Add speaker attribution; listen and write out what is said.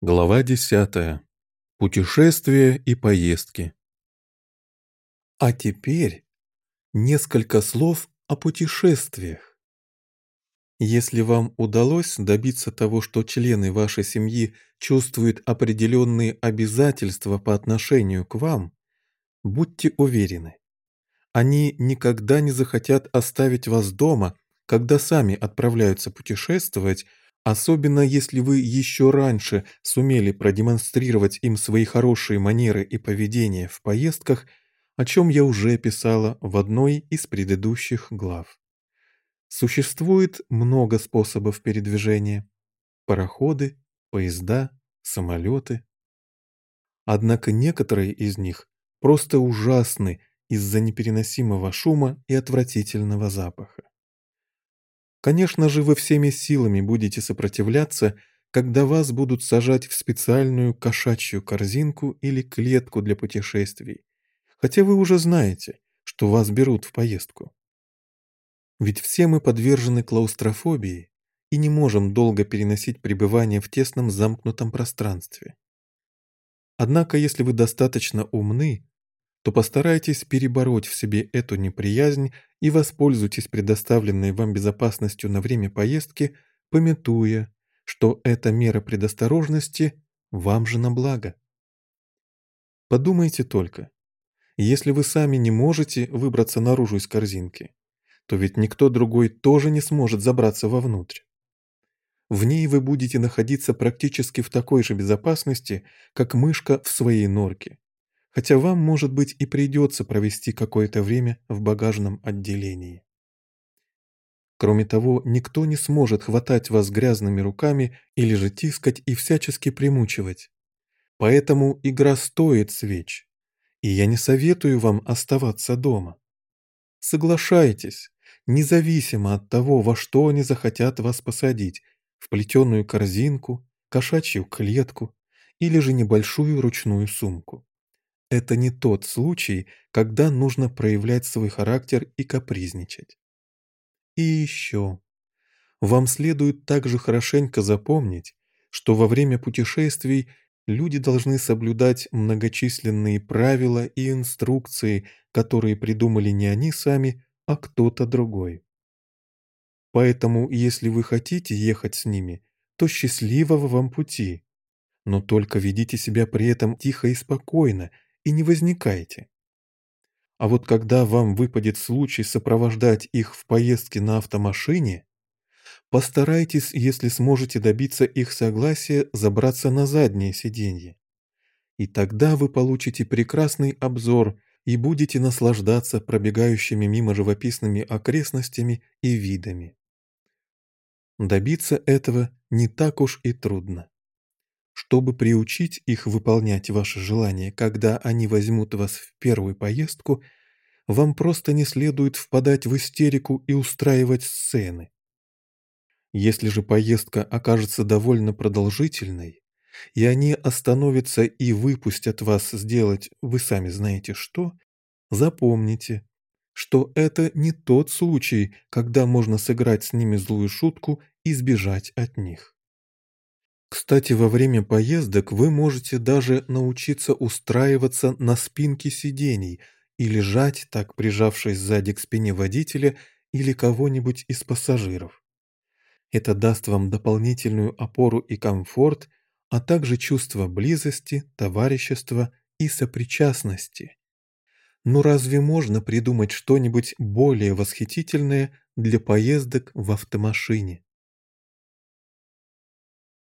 Speaker 1: Глава 10. Путешествия и поездки. А теперь несколько слов о путешествиях. Если вам удалось добиться того, что члены вашей семьи чувствуют определенные обязательства по отношению к вам, будьте уверены, они никогда не захотят оставить вас дома, когда сами отправляются путешествовать, Особенно если вы еще раньше сумели продемонстрировать им свои хорошие манеры и поведение в поездках, о чем я уже писала в одной из предыдущих глав. Существует много способов передвижения. Пароходы, поезда, самолеты. Однако некоторые из них просто ужасны из-за непереносимого шума и отвратительного запаха. Конечно же, вы всеми силами будете сопротивляться, когда вас будут сажать в специальную кошачью корзинку или клетку для путешествий, хотя вы уже знаете, что вас берут в поездку. Ведь все мы подвержены клаустрофобии и не можем долго переносить пребывание в тесном замкнутом пространстве. Однако, если вы достаточно умны, то постарайтесь перебороть в себе эту неприязнь и воспользуйтесь предоставленной вам безопасностью на время поездки, пометуя, что эта мера предосторожности вам же на благо. Подумайте только, если вы сами не можете выбраться наружу из корзинки, то ведь никто другой тоже не сможет забраться вовнутрь. В ней вы будете находиться практически в такой же безопасности, как мышка в своей норке хотя вам, может быть, и придется провести какое-то время в багажном отделении. Кроме того, никто не сможет хватать вас грязными руками или же тискать и всячески примучивать. Поэтому игра стоит свеч, и я не советую вам оставаться дома. Соглашайтесь, независимо от того, во что они захотят вас посадить, в плетеную корзинку, кошачью клетку или же небольшую ручную сумку. Это не тот случай, когда нужно проявлять свой характер и капризничать. И еще. Вам следует также хорошенько запомнить, что во время путешествий люди должны соблюдать многочисленные правила и инструкции, которые придумали не они сами, а кто-то другой. Поэтому, если вы хотите ехать с ними, то счастливого вам пути. Но только ведите себя при этом тихо и спокойно, и не возникайте. А вот когда вам выпадет случай сопровождать их в поездке на автомашине, постарайтесь, если сможете добиться их согласия, забраться на заднее сиденье. И тогда вы получите прекрасный обзор и будете наслаждаться пробегающими мимо живописными окрестностями и видами. Добиться этого не так уж и трудно. Чтобы приучить их выполнять ваши желания, когда они возьмут вас в первую поездку, вам просто не следует впадать в истерику и устраивать сцены. Если же поездка окажется довольно продолжительной, и они остановятся и выпустят вас сделать вы сами знаете что, запомните, что это не тот случай, когда можно сыграть с ними злую шутку и сбежать от них. Кстати, во время поездок вы можете даже научиться устраиваться на спинке сидений и лежать, так прижавшись сзади к спине водителя или кого-нибудь из пассажиров. Это даст вам дополнительную опору и комфорт, а также чувство близости, товарищества и сопричастности. Но разве можно придумать что-нибудь более восхитительное для поездок в автомашине?